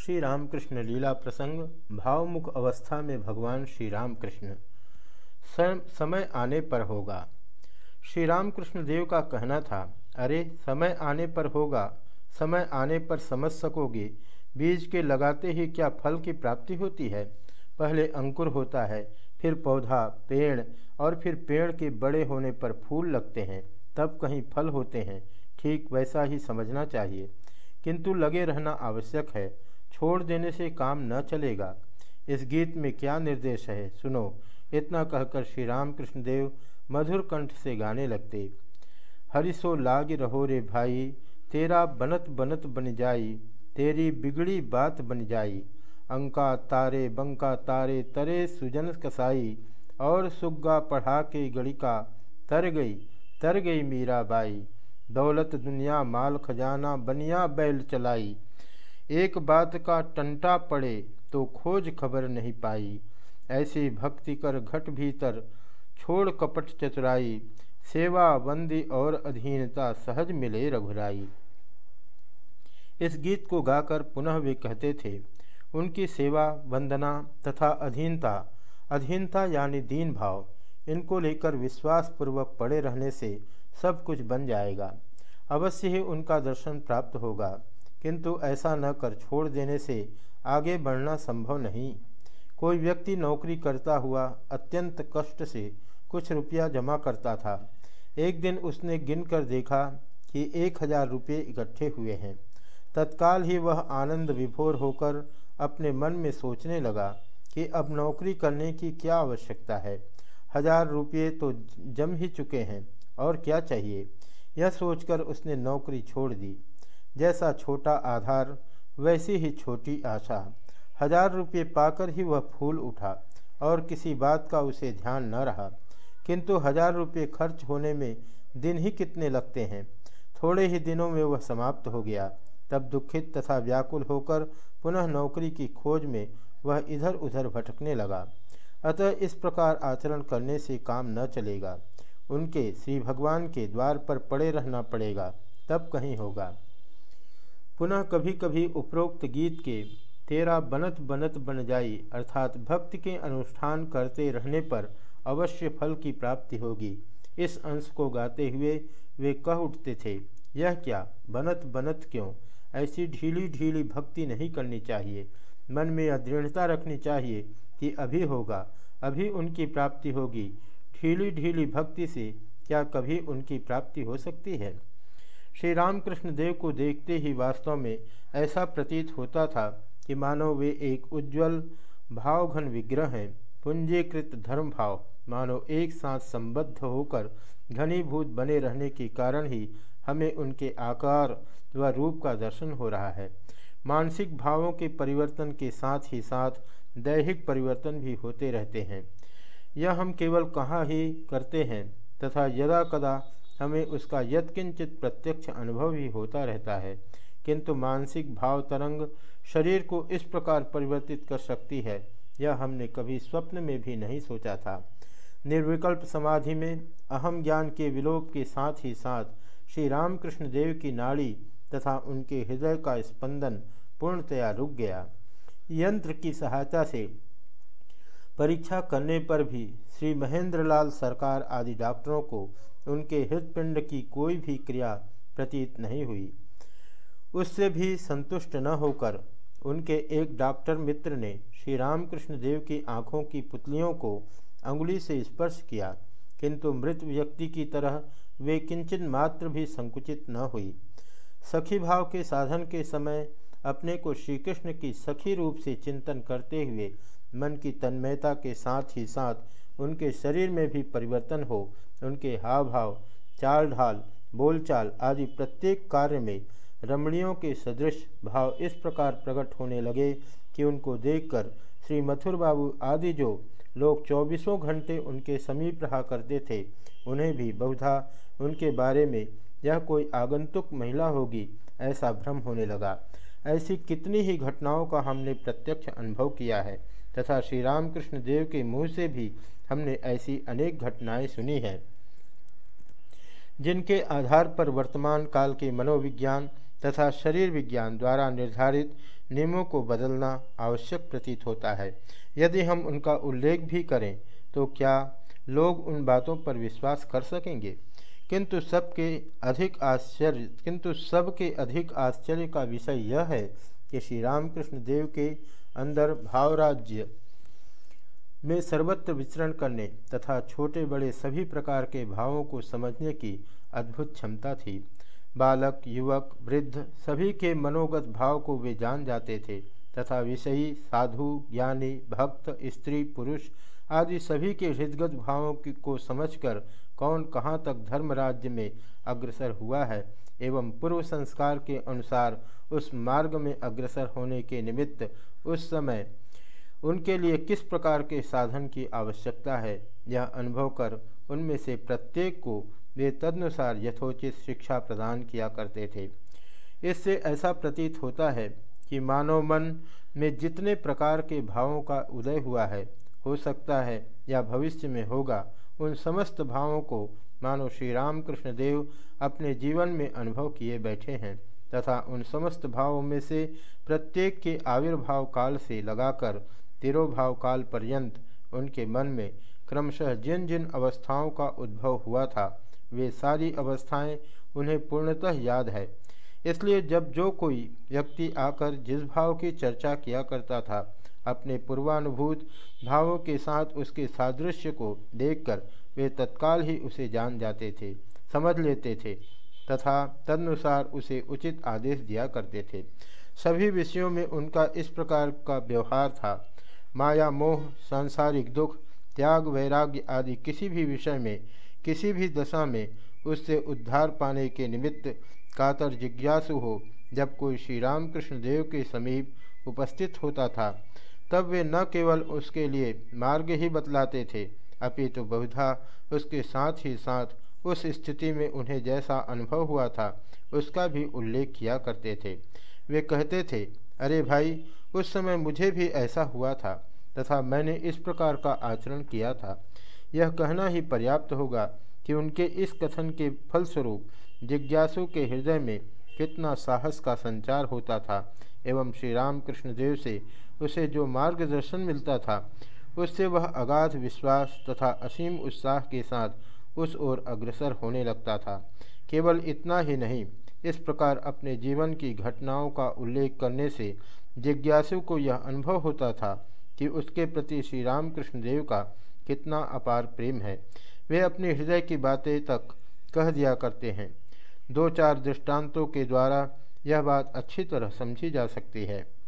श्री रामकृष्ण लीला प्रसंग, भावमुख अवस्था में भगवान श्री रामकृष्ण समय आने पर होगा। श्री रामकृष्ण देव का कहना था, अरे, समय आने पर होगा। समय आने पर समझ सकोगे। बीज के लगाते ही क्या फल की प्राप्ति होती है? पहले अंकुर होता है, फिर पौधा, पेड़, और फिर पेड़ के बड़े होने पर फूल लगते हैं। तब कहीं फल होते हैं। ठीक वैसा ही समझना चाहिए। किंतु लगे रहना आवश्यक है। छोड़ देने से काम न चलेगा। इस गीत में क्या निर्देश है? सुनो। इतना कहकर श्री रामकृष्ण देव मधुर कंठ से गाने लगते। हरिसो लाग रहो रे भाई, तेरा बनत बनत बन जाई, तेरी बिगड़ी बात बन जाई। अंका तारे, बंका तारे, तरे सुजन कसाई, और सुग्गा पढ़ा के गणिका, तर गई तर गई मीरा बाई। दौलत दुनिया, माल खजाना, बनिया बैल चलाई। एक बात का टंटा पड़े तो खोज खबर नहीं पाई। ऐसी भक्ति कर घट भीतर, छोड़ कपट चतुराई। सेवा बंदी और अधीनता सहज मिले रघुराई। इस गीत को गाकर पुनः वे कहते थे, उनकी सेवा, वंदना तथा अधीनता अधीनता यानी दीन भाव, इनको लेकर विश्वास पूर्वक पड़े रहने से सब कुछ बन जाएगा। अवश्य ही उनका दर्शन प्राप्त होगा। किंतु ऐसा न कर छोड़ देने से आगे बढ़ना संभव नहीं। कोई व्यक्ति नौकरी करता हुआ अत्यंत कष्ट से कुछ रुपया जमा करता था। एक दिन उसने गिनकर देखा कि एक हज़ार रुपये इकट्ठे हुए हैं। तत्काल ही वह आनंद विभोर होकर अपने मन में सोचने लगा कि अब नौकरी करने की क्या आवश्यकता है। हज़ार रुपये तो जम ही चुके हैं, और क्या चाहिए? यह सोचकर उसने नौकरी छोड़ दी। जैसा छोटा आधार, वैसी ही छोटी आशा। हज़ार रुपये पाकर ही वह फूल उठा और किसी बात का उसे ध्यान न रहा। किंतु हज़ार रुपये खर्च होने में दिन ही कितने लगते हैं। थोड़े ही दिनों में वह समाप्त हो गया। तब दुखित तथा व्याकुल होकर पुनः नौकरी की खोज में वह इधर उधर भटकने लगा। अतः इस प्रकार आचरण करने से काम न चलेगा। उनके श्री भगवान के द्वार पर पड़े रहना पड़ेगा। तब कहीं होगा। पुनः कभी कभी उपरोक्त गीत के, तेरा बनत बनत बन जाई, अर्थात भक्ति के अनुष्ठान करते रहने पर अवश्य फल की प्राप्ति होगी। इस अंश को गाते हुए वे कह उठते थे, यह क्या? बनत बनत क्यों? ऐसी ढीली ढीली भक्ति नहीं करनी चाहिए। मन में यह दृढ़ता रखनी चाहिए कि अभी होगा, अभी उनकी प्राप्ति होगी। ढीली ढीली भक्ति से क्या कभी उनकी प्राप्ति हो सकती है? श्री रामकृष्ण देव को देखते ही वास्तव में ऐसा प्रतीत होता था कि मानो वे एक उज्ज्वल, भावघन विग्रह हैं, पुंजीकृत धर्म भाव। मानो एक साथ संबद्ध होकर घनीभूत बने रहने के कारण ही हमें उनके आकार व रूप का दर्शन हो रहा है। मानसिक भावों के परिवर्तन के साथ ही साथ दैहिक परिवर्तन भी होते रहते हैं। यह हम केवल कहाँ ही करते हैं तथा यदा कदा हमें उसका यत्किंचित प्रत्यक्ष अनुभव ही होता रहता है। किंतु मानसिक भाव तरंग शरीर को इस प्रकार परिवर्तित कर सकती है। यह हमने कभी स्वप्न में भी नहीं सोचा था। निर्विकल्प समाधि में, अहम ज्ञान के विलोप के साथ ही साथ, श्री रामकृष्ण देव की नाड़ी तथा उनके हृदय का स्पंदन पूर्णतया रुक गया। यंत्र की सहायता से परीक्षा करने पर भी श्री महेंद्रलाल सरकार आदि डॉक्टरों को उनके हृदपिंड की कोई भी क्रिया प्रतीत नहीं हुई। उससे भी संतुष्ट न होकर उनके एक डॉक्टर मित्र ने श्री रामकृष्ण देव की आँखों की पुतलियों को अंगुली से स्पर्श किया, किंतु मृत व्यक्ति की तरह वे किंचन मात्र भी संकुचित न हुई। सखी भाव के साधन के समय अपने को श्री कृष्ण की सखी रूप से चिंतन करते हुए मन की तन्मयता के साथ ही साथ उनके शरीर में भी परिवर्तन हो, उनके हाव भाव चाल ढाल बोलचाल आदि प्रत्येक कार्य में रमणियों के सदृश भाव इस प्रकार प्रकट होने लगे कि उनको देखकर श्री मथुर बाबू आदि जो लोग चौबीसों घंटे उनके समीप रहा करते थे, उन्हें भी बहुधा उनके बारे में, यह कोई आगंतुक महिला होगी? ऐसा भ्रम होने लगा। ऐसी कितनी ही घटनाओं का हमने प्रत्यक्ष अनुभव किया है, तथा श्री रामकृष्ण देव के मुँह से भी हमने ऐसी अनेक घटनाएँ सुनी हैं, जिनके आधार पर वर्तमान काल के मनोविज्ञान तथा शरीर विज्ञान द्वारा निर्धारित नियमों को बदलना आवश्यक प्रतीत होता है। यदि हम उनका उल्लेख भी करें तो क्या लोग उन बातों पर विश्वास कर सकेंगे? किंतु सबके अधिक आश्चर्य, किंतु सबके अधिक आश्चर्य का विषय यह है कि श्री रामकृष्ण देव के अंदर भावराज्य में सर्वत्र विचरण करने तथा छोटे बड़े सभी प्रकार के भावों को समझने की अद्भुत क्षमता थी। बालक, युवक, वृद्ध सभी के मनोगत भाव को वे जान जाते थे तथा विषयी, साधु, ज्ञानी, भक्त, स्त्री, पुरुष आदि सभी के हृदगत भावों की को समझकर कौन कहाँ तक धर्म राज्य में अग्रसर हुआ है एवं पूर्व संस्कार के अनुसार उस मार्ग में अग्रसर होने के निमित्त उस समय उनके लिए किस प्रकार के साधन की आवश्यकता है? यह अनुभव कर उनमें से प्रत्येक को वे तदनुसार यथोचित शिक्षा प्रदान किया करते थे। इससे ऐसा प्रतीत होता है कि मानव मन में जितने प्रकार के भावों का उदय हुआ है, हो सकता है या भविष्य में होगा उन समस्त भावों को मानो श्री रामकृष्ण देव अपने जीवन में अनुभव किए बैठे हैं तथा उन समस्त भावों में से प्रत्येक के आविर्भाव काल से लगाकर तिरोभाव काल पर्यंत उनके मन में क्रमशः जिन जिन अवस्थाओं का उद्भव हुआ था, वे सारी अवस्थाएँ उन्हें पूर्णतः याद है। इसलिए जब जो कोई व्यक्ति आकर जिस भाव की चर्चा किया करता था अपने पूर्वानुभूत भावों के साथ उसके सादृश्य को देखकर वे तत्काल ही उसे जान जाते थे, समझ लेते थे तथा तदनुसार उसे उचित आदेश दिया करते थे। सभी विषयों में उनका इस प्रकार का व्यवहार था। माया, मोह, सांसारिक दुख, त्याग, वैराग्य आदि किसी भी विषय में, किसी भी दशा में उससे उद्धार पाने के निमित्त कातर जिज्ञासु हो जब कोई श्री रामकृष्ण देव के समीप उपस्थित होता था। तब वे न केवल उसके लिए मार्ग ही बतलाते थे, अपितु तो बहुधा उसके साथ ही साथ उस स्थिति में उन्हें जैसा अनुभव हुआ था, उसका भी उल्लेख किया करते थे। वे कहते थे, अरे भाई, उस समय मुझे भी ऐसा हुआ था तथा मैंने इस प्रकार का आचरण किया था। यह कहना ही पर्याप्त होगा कि उनके इस कथन के फलस्वरूप जिज्ञासु के हृदय में कितना साहस का संचार होता था एवं श्री रामकृष्ण देव से उसे जो मार्गदर्शन मिलता था, उससे वह अगाध विश्वास तथा असीम उत्साह के साथ उस ओर अग्रसर होने लगता था। केवल इतना ही नहीं, इस प्रकार अपने जीवन की घटनाओं का उल्लेख करने से जिज्ञासु को यह अनुभव होता था कि उसके प्रति श्री रामकृष्ण देव का कितना अपार प्रेम है। वे अपने हृदय की बातें तक कह दिया करते हैं। दो चार दृष्टांतों के द्वारा यह बात अच्छी तरह समझी जा सकती है।